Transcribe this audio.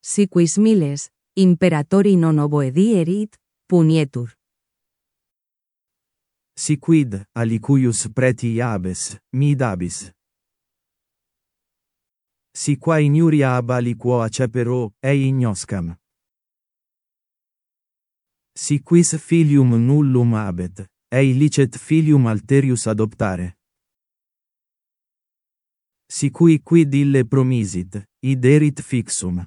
si quis miles, imperatori non oboedierit, punietur. Si quid alicuius preti iabes, mi dabis. Si qua iniuria ab aliquo acepero, ei ignoscam. Si quis filium nullum abet, ei licet filium alterius adoptare. Si cui quid ille promisit, id erit fixum.